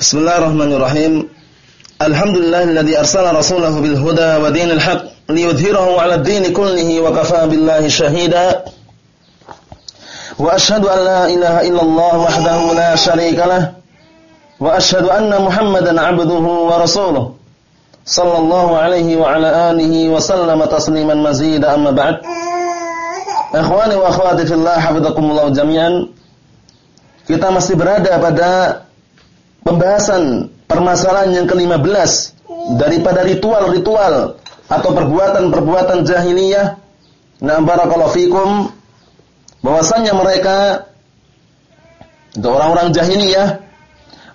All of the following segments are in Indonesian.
Bismillahirrahmanirrahim. Alhamdulillahilladzi arsala rasulahu bil huda wa dinil haqq liyudhhirahu 'ala ad-din kullihi wa kafaa billahi shahida. Wa asyhadu an la ilaha illallah wahdahu la syarika lah wa asyhadu anna Muhammadan 'abduhu wa rasuluh. Sallallahu alaihi wa ala alihi wa sallama tasliman mazida amma ba'd. Ikhwani wa akhwati fillah, hafizakumullah jami'an. Kita masih berada pada pembahasan permasalahan yang ke-15 daripada ritual-ritual atau perbuatan-perbuatan jahiliyah. Nah, barakallahu fikum bahwasanya mereka orang-orang jahiliyah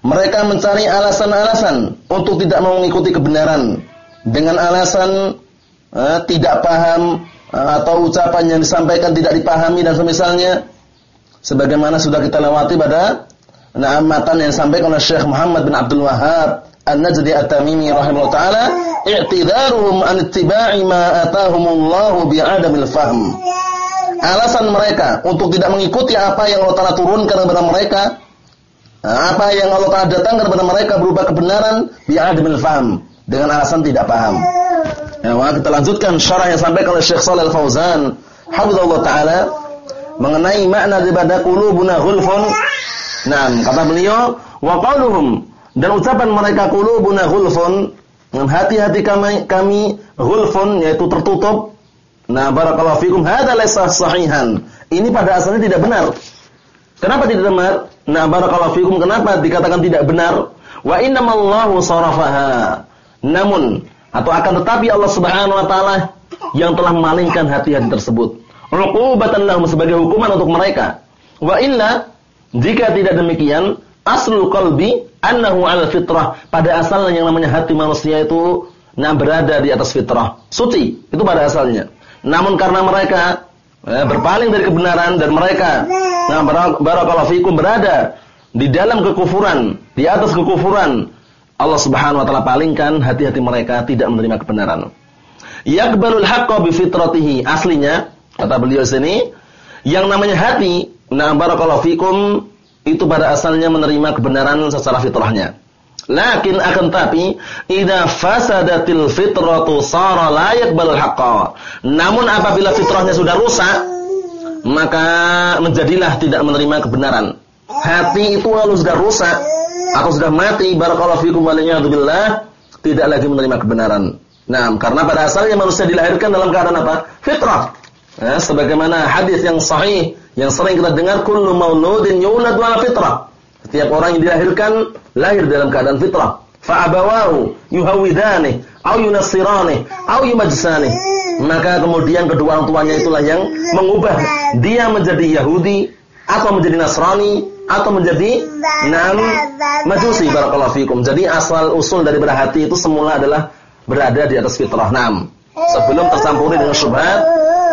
mereka mencari alasan-alasan untuk tidak mengikuti kebenaran dengan alasan eh, tidak paham eh, atau ucapan yang disampaikan tidak dipahami dan semisalnya sebagaimana sudah kita lewati pada Nah, matan yang disampaikan oleh Syekh Muhammad bin Abdul Wahhab An-Najdi At-Tamimi rahimahullah taala, i'tidaruhum an ittiba'i ma atahumullahu bi'adamil fahm. Alasan mereka untuk tidak mengikuti apa yang Allah Taala turunkan kepada mereka, apa yang Allah Taala datangkan kepada mereka berupa kebenaran bi'adamil fahm, dengan alasan tidak paham. Ya, kita lanjutkan syarah yang disampaikan oleh Syekh Shalal Fauzan, hafizallahu taala mengenai makna daripada qulubuna ghulfun Nah, kata beliau, wa qauluhum dan ucapan mereka qulubuna ghulfun, hati-hati kami kami ghulfun yaitu tertutup. Nah, barakallahu fikum hadza laysa sahihan. Ini pada asalnya tidak benar. Kenapa tidak benar? Nah, barakallahu fikum kenapa dikatakan tidak benar? Wa innamallahu sarafaha. Namun atau akan tetapi Allah Subhanahu wa taala yang telah memalingkan hati-hati tersebut. Uqubatan lahum sebagai hukuman untuk mereka. Wa illa jika tidak demikian, aslul qalbi annahu 'ala fitrah. Pada asalnya yang namanya hati manusia itu nah berada di atas fitrah. Suci, itu pada asalnya. Namun karena mereka eh, berpaling dari kebenaran dan mereka nah barakallahu fikum berada di dalam kekufuran, di atas kekufuran, Allah Subhanahu wa taala palingkan hati-hati mereka tidak menerima kebenaran. Yaqbalul haqqo bi fitratihi. Aslinya kata beliau sini yang namanya hati Nah, barakallahu fikum itu pada asalnya menerima kebenaran secara fitrahnya. Lakin akan tapi idza fasadatil fitratu sara la yaqbalul haqqa. Namun apabila fitrahnya sudah rusak, maka menjadilah tidak menerima kebenaran. Hati itu kalau sudah rusak atau sudah mati barakallahu fikum waliyadzubillah tidak lagi menerima kebenaran. Nah, karena pada asalnya manusia dilahirkan dalam keadaan apa? Fitrah. Ya, sebagaimana hadis yang sahih yang sering kita dengar kullu mauludin yulad wa fitrah. Setiap orang yang dilahirkan lahir dalam keadaan fitrah. Fa abawahu yuhawidani au yunassirani au yumajsani. Maka kemudian kedua orang tuanya itulah yang mengubah dia menjadi Yahudi atau menjadi Nasrani atau menjadi nam Majusi barakallahu fikum. Jadi asal usul dari hati itu semula adalah berada di atas fitrah. Nam. Sebelum tercampuri dengan syubhat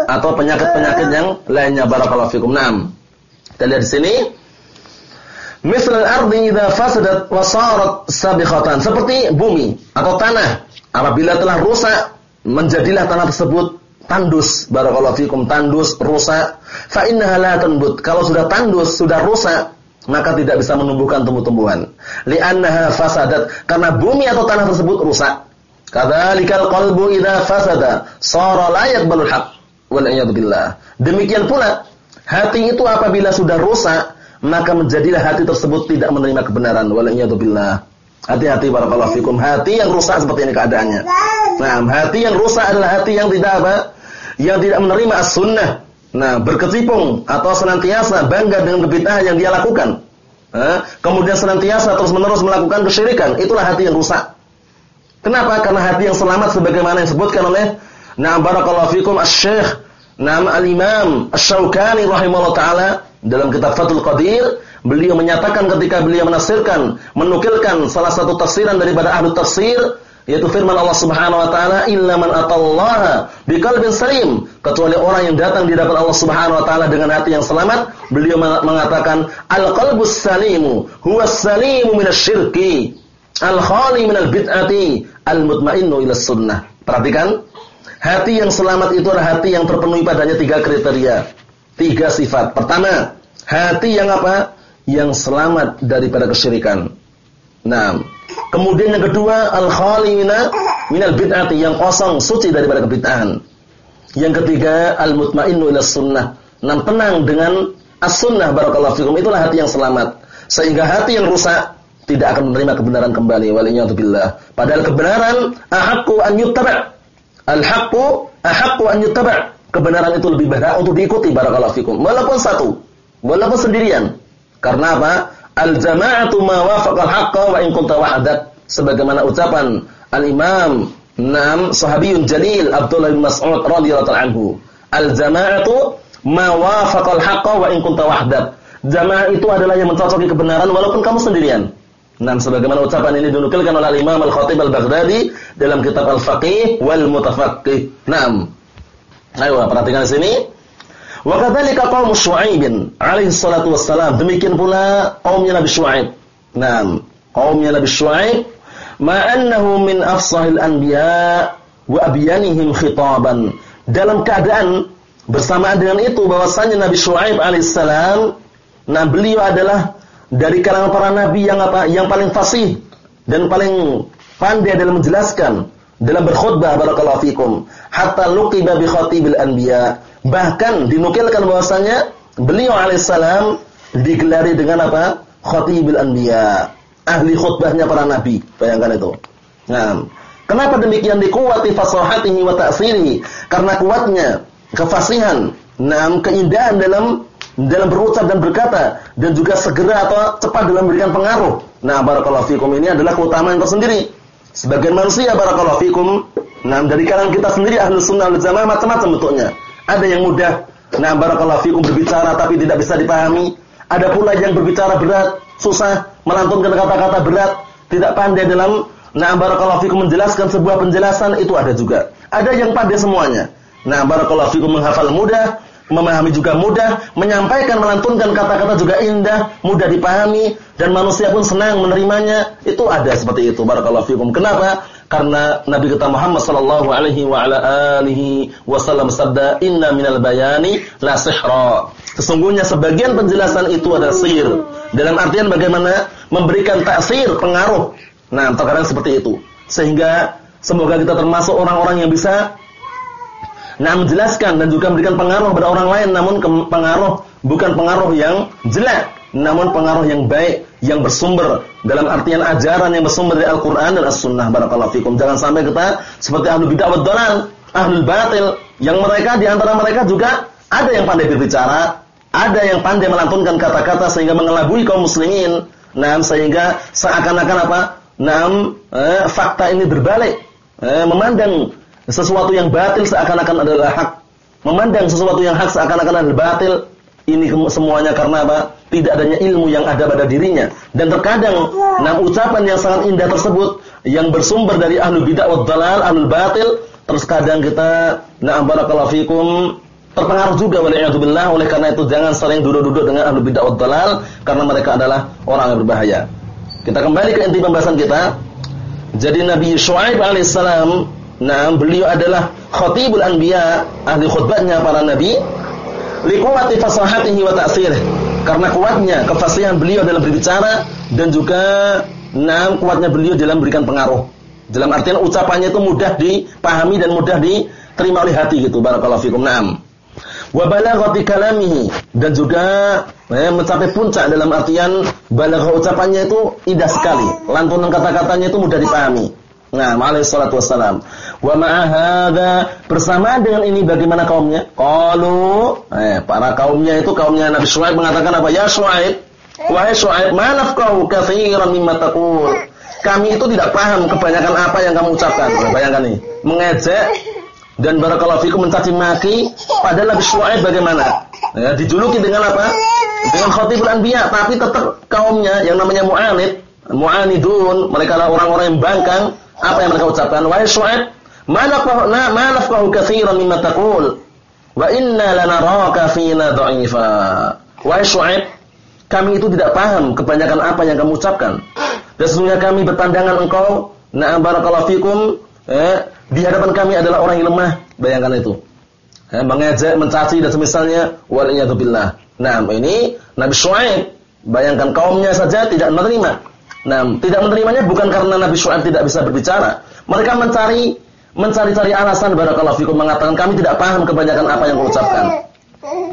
atau penyakit-penyakit yang lainnya. Barakallahu fikum. Naam. Kita lihat di sini. Misal al-ardi idza fasadat wa sarat sabiqatan. Seperti bumi atau tanah. Apabila telah rusak menjadilah tanah tersebut tandus. Barakallahu fikum. Tandus rusak. Fa innaha la tanbut. Kalau sudah tandus sudah rusak maka tidak bisa menumbuhkan tumbuh-tumbuhan. Li'annaha fasadat. Karena bumi atau tanah tersebut rusak kadzalikal qalbu idza fasada sara la yaqbalul haqq Wal'iyadzubillah. Demikian pula, hati itu apabila sudah rusak, maka menjadilah hati tersebut tidak menerima kebenaran. Wal'iyadzubillah. Hati-hati barakallahu fikum. Hati yang rusak seperti ini keadaannya. Nah, hati yang rusak adalah hati yang tidak apa? Yang tidak menerima as-sunnah. Nah, berkecimpung atau senantiasa bangga dengan kebitahan yang dia lakukan. Nah, kemudian senantiasa terus-menerus melakukan kesyirikan. Itulah hati yang rusak. Kenapa? Karena hati yang selamat sebagaimana yang disebutkan oleh Nah, barakallahu fikum asy-syekh Nama al-Imam Asy-Syaukani rahimahullah taala dalam kitab Fathul Qadir, beliau menyatakan ketika beliau menafsirkan, menukilkan salah satu tafsiran daripada ahli tafsir yaitu firman Allah Subhanahu wa taala illa man atallaha biqalbin salim. Kecuali orang yang datang di hadapan Allah Subhanahu wa taala dengan hati yang selamat beliau mengatakan al-qalbus salimu huwa salimu minasyirki al-khali minal bid'ati al-mutmainnu ila sunnah perhatikan Hati yang selamat itu adalah hati yang terpenuhi padanya tiga kriteria. Tiga sifat. Pertama, hati yang apa? Yang selamat daripada kesyirikan. Nah, kemudian yang kedua al-khali minal bid'ati yang kosong suci daripada kebid'ahan. Yang ketiga al-mutmainnu ila sunnah. Nah, tenang dengan as-sunnah barakallahu fikum itulah hati yang selamat. Sehingga hati yang rusak tidak akan menerima kebenaran kembali billah. Padahal kebenaran ahaqqu an yuttaba'. Al-haqqu ahaqqu an yuttaba'. Kebenaran itu lebih berhak untuk diikuti barakallahu fikum. Walaupun satu, walaupun sendirian. Karena apa? Al-jama'atu ma wafaqal haqqa wa in kunta. Sebagaimana ucapan Al-Imam Naam sahabiyun jalil Abdullah bin Mas'ud radhiyallahu anhu. Al-jama'atu ma wafaqal haqqa wa in kunta. Jamaah itu adalah yang mencocoki kebenaran walaupun kamu sendirian. Nah, sebagaimana ucapan ini dinukilkan oleh Imam Al-Khatib Al-Baghdadi dalam kitab Al-Faqih wal Mutafaqih. Naam. Ayo perhatikan sini. Wa kadzalika qaum Syuaib alaihi salatu wassalam. Demikian pula kaumnya Nabi Syuaib. Naam. Kaumnya Nabi Syuaib ma annahu min afsahil anbiya wa abyanihim khitaban. Dalam keadaan bersamaan dengan itu bahwasanya Nabi Syuaib alaihissalam nah beliau adalah dari kalangan para nabi yang apa? Yang paling fasih dan paling pandai dalam menjelaskan, dalam berkhutbah barakallahu fikum. Hatta luqiba bi khatibil anbiya. Bahkan dinukilkan bahwasanya beliau alaihissalam digelari dengan apa? Khatibul anbiya. Ahli khutbahnya para nabi. Bayangkan itu. Nah, kenapa demikian dikuati fasahatihi wa ta'sirihi? Karena kuatnya kefasihan, nah, keindahan dalam dalam berucap dan berkata dan juga segera atau cepat dalam memberikan pengaruh. Nah, barakallahu fikum ini adalah keutamaan tersendiri. Sebagian manusia barakallahu fikum, nah dari kalangan kita sendiri ahlu sunnah wal jamaah macam-macam bentuknya. Ada yang mudah, nah barakallahu fikum berbicara tapi tidak bisa dipahami. Ada pula yang berbicara berat, susah, melantunkan kata-kata berat, tidak pandai dalam nah barakallahu fikum menjelaskan sebuah penjelasan itu ada juga. Ada yang pandai semuanya. Nah, barakallahu fikum menghafal mudah, memahami juga mudah, menyampaikan, melantunkan kata-kata juga indah, mudah dipahami, dan manusia pun senang menerimanya. Itu ada seperti itu. Barakallahu fikum. Kenapa? Karena Nabi kita Muhammad sallallahu alaihi wa ala alihi wasallam sabda, "Inna minal bayani la sihra." Sesungguhnya sebagian penjelasan itu adalah sihir. Dalam artian bagaimana memberikan taksir, pengaruh. Nah, terkadang seperti itu. Sehingga semoga kita termasuk orang-orang yang bisa Nah menjelaskan dan juga memberikan pengaruh kepada orang lain namun pengaruh bukan pengaruh yang jelek namun pengaruh yang baik yang bersumber dalam artian ajaran yang bersumber dari Al-Qur'an dan As-Sunnah barakallahu fikum. Jangan sampai kita seperti ahlu bid'ah wad dalal, ahlul batil yang mereka di antara mereka juga ada yang pandai berbicara, ada yang pandai melantunkan kata-kata sehingga mengelabui kaum muslimin. Nah, sehingga seakan-akan apa? Nah, eh, fakta ini berbalik. Eh, memandang sesuatu yang batil seakan-akan adalah hak. Memandang sesuatu yang hak seakan-akan adalah batil. Ini semuanya karena apa? Tidak adanya ilmu yang ada pada dirinya. Dan terkadang nah ucapan yang sangat indah tersebut yang bersumber dari ahlu bid'ah wa dalal, ahlu batil, terus kadang kita na'am barakallahu fikum terpengaruh juga oleh billah oleh karena itu jangan sering duduk-duduk dengan ahlu bid'ah wa dalal karena mereka adalah orang yang berbahaya. Kita kembali ke inti pembahasan kita. Jadi Nabi Shu'aib alaihissalam Nah, beliau adalah khatibul anbiya, ahli khutbahnya para nabi. Liquwati fasahatihi wa ta'sirih. Karena kuatnya kefasihan beliau dalam berbicara dan juga nah kuatnya beliau dalam memberikan pengaruh. Dalam artian ucapannya itu mudah dipahami dan mudah diterima oleh hati gitu. Barakallahu fikum. Naam. Wa balaghati kalamihi dan juga eh, mencapai puncak dalam artian balagha ucapannya itu indah sekali. Lantunan kata-katanya itu mudah dipahami. Nah, alaihi salatu wassalam. Wa ma'ahadha bersama dengan ini bagaimana kaumnya? Qalu, eh para kaumnya itu kaumnya Nabi Syuaib mengatakan apa? Ya Syuaib, wahai Syuaib, ma nafqahu katsiran mimma taqul. Kami itu tidak paham kebanyakan apa yang kamu ucapkan. Nah, bayangkan nih, mengejek dan barakallahu fikum mencaci maki padahal Nabi Syuaib bagaimana? Ya, dijuluki dengan apa? Dengan khatibul anbiya, tapi tetap kaumnya yang namanya mu'anid, mu'anidun, mereka adalah orang-orang yang bangkang apa yang mereka ucapkan? Wahai Syuaib, ma nafqahu katsiran mimma taqul wa inna lanaraka fina dha'ifa. Wahai Syuaib, kami itu tidak paham kebanyakan apa yang kamu ucapkan. Dan sesungguhnya kami berpandangan engkau, na'am barakallahu fikum, eh, di hadapan kami adalah orang yang lemah. Bayangkan itu. Eh, mengejek, mencaci dan semisalnya waliyadu billah. Nah, ini Nabi Syuaib bayangkan kaumnya saja tidak menerima Nah, tidak menerimanya bukan karena Nabi Syuaib tidak bisa berbicara. Mereka mencari mencari-cari alasan barakallahu fikum mengatakan kami tidak paham kebanyakan apa yang kau ucapkan.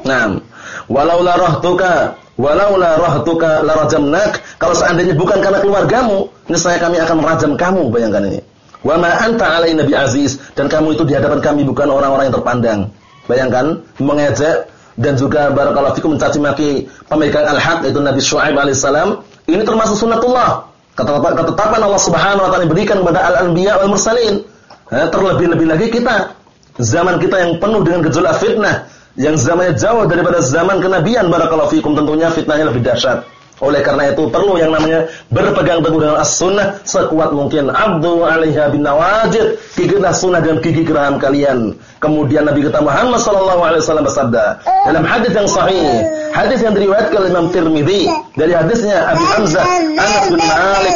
Nah, walau la rahtuka walau la rahtuka la rajamnak kalau seandainya bukan karena keluargamu, niscaya kami akan merajam kamu, bayangkan ini. Wa ma anta alai nabi aziz dan kamu itu di hadapan kami bukan orang-orang yang terpandang. Bayangkan mengejek dan juga barakallahu fikum mencaci maki pemegang al-haq itu Nabi Syuaib alaihissalam ini termasuk sunnatullah. Ketetapan Allah Subhanahu wa taala berikan kepada al-anbiya wal mursalin. terlebih-lebih lagi kita zaman kita yang penuh dengan gejolak fitnah, yang zamannya jauh daripada zaman kenabian barakallahu fikum tentunya fitnahnya lebih dahsyat. Oleh karena itu perlu yang namanya berpegang teguh dengan as-sunnah sekuat mungkin. Abdu alaiha bin nawajid. Gigitlah sunnah dengan gigi geraham kalian. Kemudian Nabi kita Muhammad sallallahu alaihi wasallam bersabda dalam hadis yang sahih, hadis yang diriwayatkan oleh Imam Tirmizi dari hadisnya Abi Hamzah Anas bin Malik,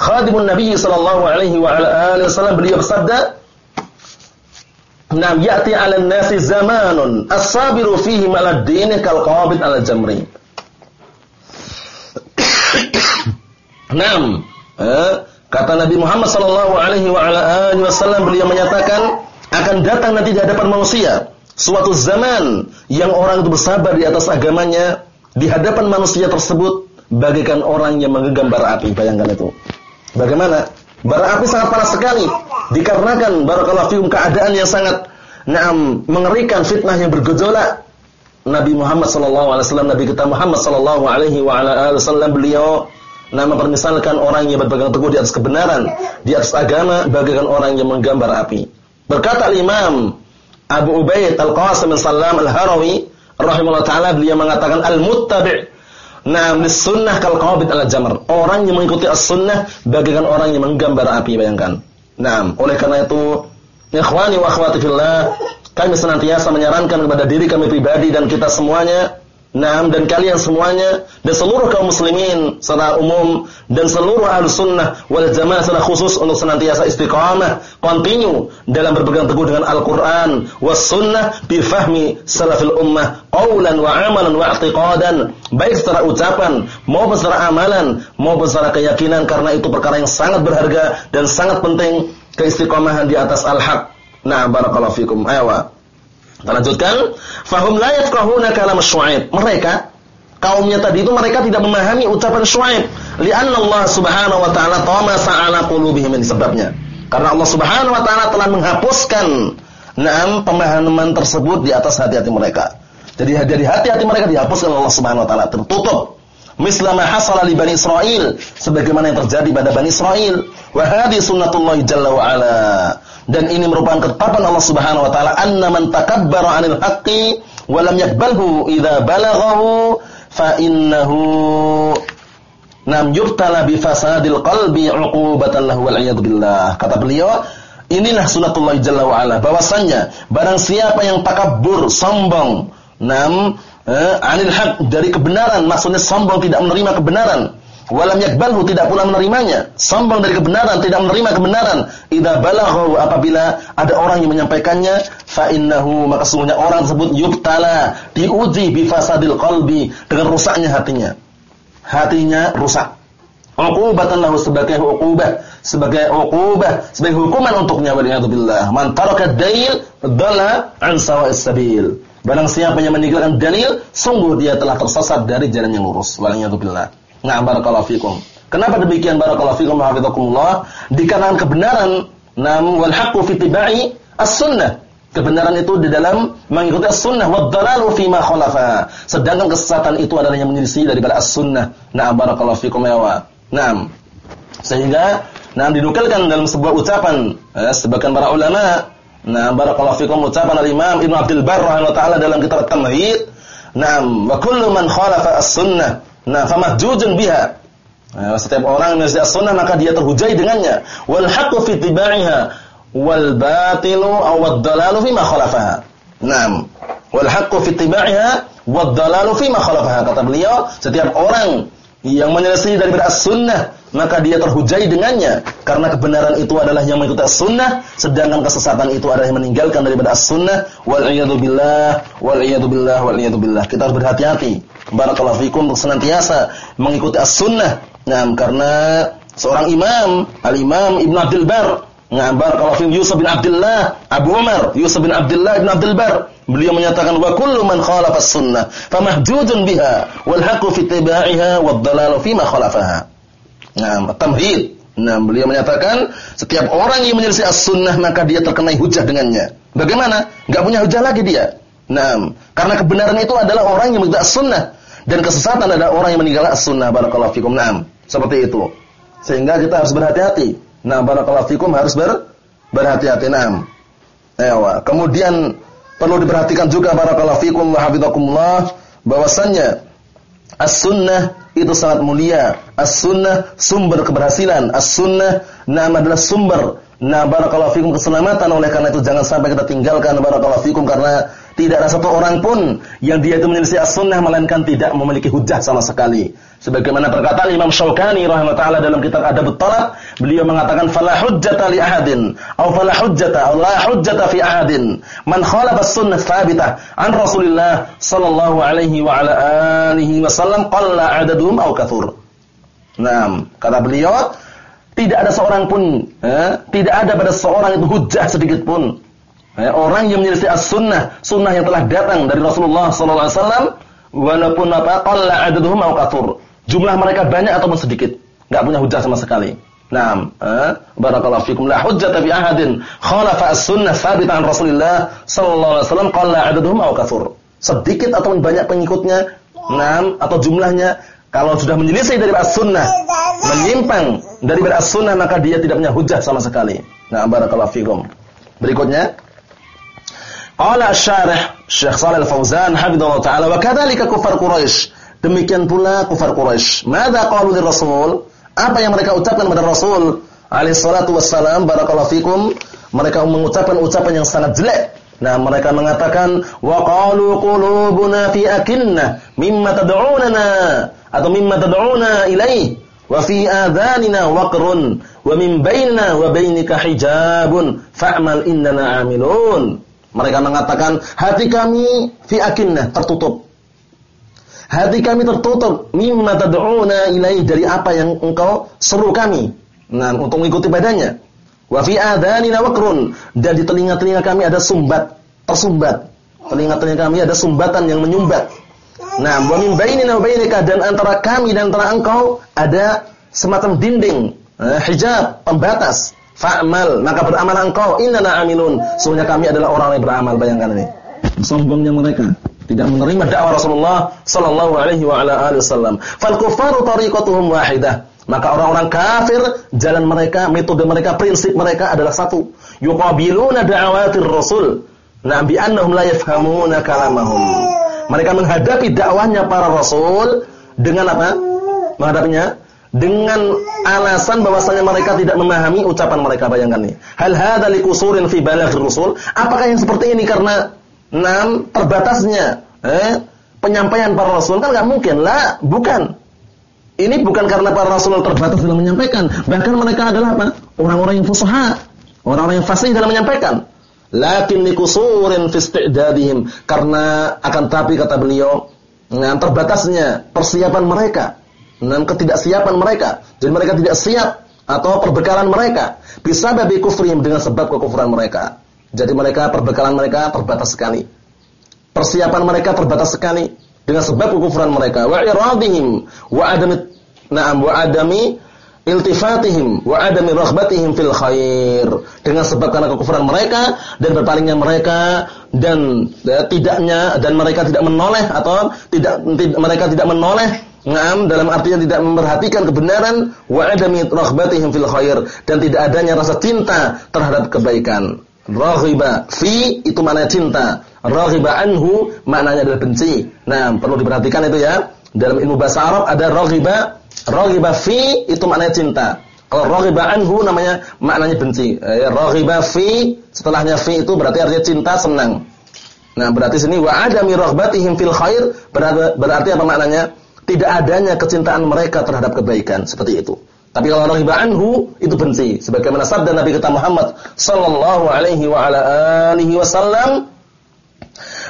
khadimun Nabi sallallahu alaihi wa ala alihi wasallam beliau bersabda, "Nam ya'ti 'ala an-nasi zamanun as-sabiru fihi 'ala ad-din kal qabid 'ala jamri." Naam. Eh, kata Nabi Muhammad sallallahu alaihi wa ala alihi wasallam beliau menyatakan akan datang nanti di hadapan manusia suatu zaman yang orang itu bersabar di atas agamanya di hadapan manusia tersebut bagaikan orang yang menggenggam bara api. Bayangkan itu. Bagaimana? Bara api sangat panas sekali dikarenakan barakallahu fikum keadaan yang sangat naam mengerikan fitnah yang bergejolak. Nabi Muhammad sallallahu alaihi wasallam Nabi kita Muhammad sallallahu alaihi wasallam beliau nama permisalkan orang yang berpegang teguh di atas kebenaran, di atas agama bagaikan orang yang menggambar api. Berkata Imam Abu Ubaid Al-Qasim Al-Sallam Al-Harawi rahimahullah taala beliau mengatakan al-muttabi' Nah, sunnah kal qabid al jamr. Orang yang mengikuti as-sunnah bagaikan orang yang menggambar api, bayangkan. Nah, oleh karena itu, ikhwani wa akhwati fillah, kami senantiasa menyarankan kepada diri kami pribadi dan kita semuanya Naam dan kalian semuanya dan seluruh kaum muslimin secara umum dan seluruh ahlu sunnah wal jamaah secara khusus untuk senantiasa istiqamah, continue dalam berpegang teguh dengan Al-Quran was sunnah bifahmi salafil ummah qawlan wa amalan wa i'tiqadan baik secara ucapan maupun secara amalan maupun secara keyakinan karena itu perkara yang sangat berharga dan sangat penting keistiqomahan di atas al-haq. Nah, barakallahu fikum. Kita lanjutkan, fahum la yafqahuna kalam Syuaib. Mereka kaumnya tadi itu mereka tidak memahami ucapan Syuaib. Li'anna Allah Subhanahu wa taala tamasa ala qulubihim sebabnya. Karena Allah Subhanahu wa taala telah menghapuskan enam pemahaman tersebut di atas hati-hati mereka. Jadi dari hati-hati mereka dihapuskan Allah Subhanahu wa taala, tertutup. Mislama hasala li Bani Israel, sebagaimana yang terjadi pada Bani Israel. Wa hadhi sunnatullah jalla wa ala dan ini merupakan ketetapan Allah Subhanahu wa taala. Anna man takabbara 'anil haqqi wa lam yaqbalhu idza balaghahu fa innahu nam yubtala bi fasadil qalbi 'uqubatan lahu wal billah. Kata beliau inilah sunatullah jalla wa ala. Bahwasannya barang siapa yang takabbur sombong nam eh, 'anil haq dari kebenaran maksudnya sombong tidak menerima kebenaran walam yakbalhu tidak pula menerimanya, sombong dari kebenaran, tidak menerima kebenaran. Idza balaghu apabila ada orang yang menyampaikannya, fa innahu maka sesungguhnya orang tersebut yubtala, diuji bi fasadil qalbi dengan rusaknya hatinya. Hatinya rusak. Uqubatan lahu sebagai uqubah, sebagai uqubah, sebagai hukuman untuknya waliyadzubillah. Man taraka dail dalla an sawa'is sabil. Barang siapa yang meninggalkan dalil, sungguh dia telah tersesat dari jalan yang lurus. Waliyadzubillah. Nah, barakallahu fikum. Kenapa demikian barakallahu fikum hafizakumullah? Dikarenakan kebenaran nam wal haqqu fi tibai as-sunnah. Kebenaran itu di dalam mengikuti as-sunnah wa dhalalu fi ma khalafa. Sedangkan kesesatan itu adalah yang menyelisih daripada as-sunnah. Nah, barakallahu fikum ya wa. Naam. Sehingga nah dinukilkan dalam sebuah ucapan eh, sebagian para ulama Nah, barakallahu fikum ucapan al-Imam Ibnu Abdul Barr rahimahullah taala dalam kitab At-Tamhid. Naam, wa kullu man khalafa as-sunnah Nah, famahjujun biha. Nah, setiap orang yang sunnah maka dia terhujai dengannya. Wal haqqu fi tibaiha wal batilu aw wad dalalu fi ma khalafaha. Naam. Wal haqqu fi tibaiha wad dalalu fi ma khalafaha. Kata beliau, setiap orang yang menyelisih daripada as-sunnah maka dia terhujai dengannya. Karena kebenaran itu adalah yang mengikuti as-sunnah sedangkan kesesatan itu adalah yang meninggalkan daripada as-sunnah. Wal iyadu billah wal iyadu billah wal iyadu billah. Kita harus berhati-hati. Barakallahu fikum untuk senantiasa mengikuti as-sunnah. Nah, karena seorang imam, Al-Imam Ibn Abdul Bar, ngabar kalau fi Yusuf bin Abdullah, Abu Umar, Yusuf bin Abdullah Ibn Abdul Bar, beliau menyatakan wa kullu man khalafa as-sunnah famahjudun biha wal haqqu fi ittiba'iha wad dalalu fi ma khalafaha. Nah, tamhid. Nah, beliau menyatakan setiap orang yang menyelisih as-sunnah maka dia terkena hujah dengannya. Bagaimana? Enggak punya hujah lagi dia. Nah, karena kebenaran itu adalah orang yang mengikuti as-sunnah dan kesesatan adalah orang yang meninggal as-sunnah. Barakallahu fikum. Naam. Seperti itu. Sehingga kita harus berhati-hati. Nah, barakallahu fikum harus ber berhati-hati. Naam. Ewa. Kemudian perlu diperhatikan juga barakallahu fikum wa hafizakumullah bahwasannya as-sunnah itu sangat mulia. As-sunnah sumber keberhasilan. As-sunnah nama adalah sumber Nah, barakallahu fikum keselamatan oleh karena itu jangan sampai kita tinggalkan barakallahu fikum karena tidak ada satu orang pun yang dia itu menyelisih as-sunnah melainkan tidak memiliki hujah sama sekali. Sebagaimana perkataan Imam Syaukani rahimahullah dalam kitab Adab Talab, beliau mengatakan fala hujjata li ahadin atau fala hujjata atau la hujjata fi ahadin man khalafa as-sunnah thabitah an Rasulillah sallallahu alaihi wa ala alihi wasallam qalla adaduhum aw kathur. Nah, kata beliau tidak ada seorang pun, eh, tidak ada pada seorang itu hujah sedikit pun Ya, orang yang menyelisih as-sunnah, sunnah yang telah datang dari Rasulullah sallallahu alaihi wasallam, walaupun apa qalla adaduhum aw katsur. Jumlah mereka banyak ataupun sedikit, enggak punya hujah sama sekali. Naam, eh? barakallahu fikum la hujjata fi ahadin khalafa as-sunnah tsabitan Rasulullah sallallahu alaihi wasallam qalla adaduhum aw katsur. Sedikit ataupun banyak pengikutnya, naam atau jumlahnya kalau sudah menyelisih dari as-sunnah, menyimpang dari as-sunnah maka dia tidak punya hujah sama sekali. Nah, barakallahu fikum. Berikutnya Qala asy-syarih Syekh Shalal Al-Fauzan hafizallahu taala wa kadzalika kufar Quraisy. Demikian pula kufar Quraisy. Madza qalu Rasul? Apa yang mereka ucapkan kepada Rasul alaihi salatu wassalam barakallahu fikum? Mereka mengucapkan ucapan yang sangat jelek. Nah, mereka mengatakan wa qalu qulubuna fi akinna mimma tad'unana atau mimma tad'una ilaihi wa fi adhanina waqrun wa min bainina wa bainika hijabun fa'mal innana 'amilun. Mereka mengatakan hati kami fi akinnah tertutup. Hati kami tertutup mimma tad'una ilaih dari apa yang engkau seru kami. Nah, untuk mengikuti padanya. Wa fi adhanina waqrun dan di telinga-telinga kami ada sumbat, tersumbat. Telinga-telinga kami ada sumbatan yang menyumbat. Nah, wa min bainina wa bainika dan antara kami dan antara engkau ada semacam dinding, eh, hijab, pembatas. Fa'mal, maka beramal engkau. Innana amilun. Sungguhnya kami adalah orang yang beramal. Bayangkan ini. Sombongnya mereka tidak menerima dakwah Rasulullah sallallahu alaihi wa ala alihi wasallam. Fal kufaru tariqatuhum wahidah. Maka orang-orang kafir jalan mereka, metode mereka, prinsip mereka adalah satu. Yuqabiluna da'awatir rasul. Nabi annahum la yafhamuna kalamahum. Mereka menghadapi dakwahnya para rasul dengan apa? Menghadapinya dengan alasan bahwasanya mereka tidak memahami ucapan mereka bayangkan nih. Hal hadza liqusurin fi balagh rusul? Apakah yang seperti ini karena enam terbatasnya eh, penyampaian para rasul kan nggak mungkin lah, bukan. Ini bukan karena para rasul terbatas dalam menyampaikan, bahkan mereka adalah apa? Orang-orang yang fusaha, orang-orang yang fasih dalam menyampaikan. Lakin liqusurin fi isti'dadihim karena akan tapi kata beliau, nah terbatasnya persiapan mereka dengan ketidaksiapan mereka. Jadi mereka tidak siap atau perbekalan mereka bisa babi kufrim dengan sebab kekufuran mereka. Jadi mereka perbekalan mereka terbatas sekali. Persiapan mereka terbatas sekali dengan sebab kekufuran mereka. Wa iradihim wa adami na'am wa adami iltifatihim wa adami raghbatihim fil khair dengan sebab karena kekufuran mereka dan berpalingnya mereka dan ya, tidaknya dan mereka tidak menoleh atau tidak mereka tidak menoleh Ngam dalam artinya tidak memperhatikan kebenaran wa adami raghbatihim fil khair dan tidak adanya rasa cinta terhadap kebaikan. Raghiba fi itu mana cinta. Raghiba anhu maknanya adalah benci. Nah, perlu diperhatikan itu ya. Dalam ilmu bahasa Arab ada raghiba, raghiba fi itu maknanya cinta. Kalau raghiba anhu namanya maknanya benci. Eh, raghiba fi setelahnya fi itu berarti artinya cinta, senang. Nah, berarti sini wa adami raghbatihim fil khair berarti, berarti apa maknanya? Tidak adanya kecintaan mereka terhadap kebaikan seperti itu. Tapi kalau orang anhu itu benci. Sebagaimana sabda Nabi kita Muhammad sallallahu alaihi wa ala alihi wasallam,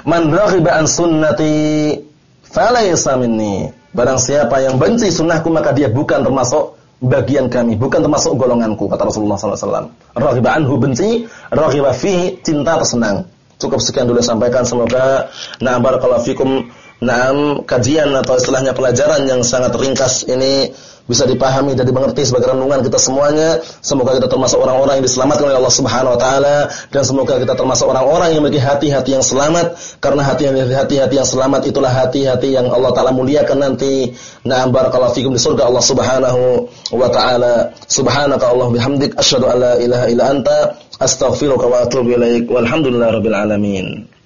"Man raghiba an sunnati falaysa minni." Barang siapa yang benci sunnahku maka dia bukan termasuk bagian kami, bukan termasuk golonganku kata Rasulullah SAW. Raghiba anhu benci, raghiba fihi cinta tersenang. Cukup sekian dulu sampaikan semoga na'am barakallahu fikum na'am kajian atau istilahnya pelajaran yang sangat ringkas ini bisa dipahami dan dimengerti sebagai renungan kita semuanya. Semoga kita termasuk orang-orang yang diselamatkan oleh Allah Subhanahu wa taala dan semoga kita termasuk orang-orang yang memiliki hati-hati yang selamat karena hati-hati yang selamat itulah hati-hati yang Allah taala muliakan nanti. Na'am barakallahu fikum di surga Allah Subhanahu wa taala. Subhanaka Allah bihamdik asyhadu an la ilaha illa anta astaghfiruka wa atubu ilaik. Walhamdulillahirabbil alamin.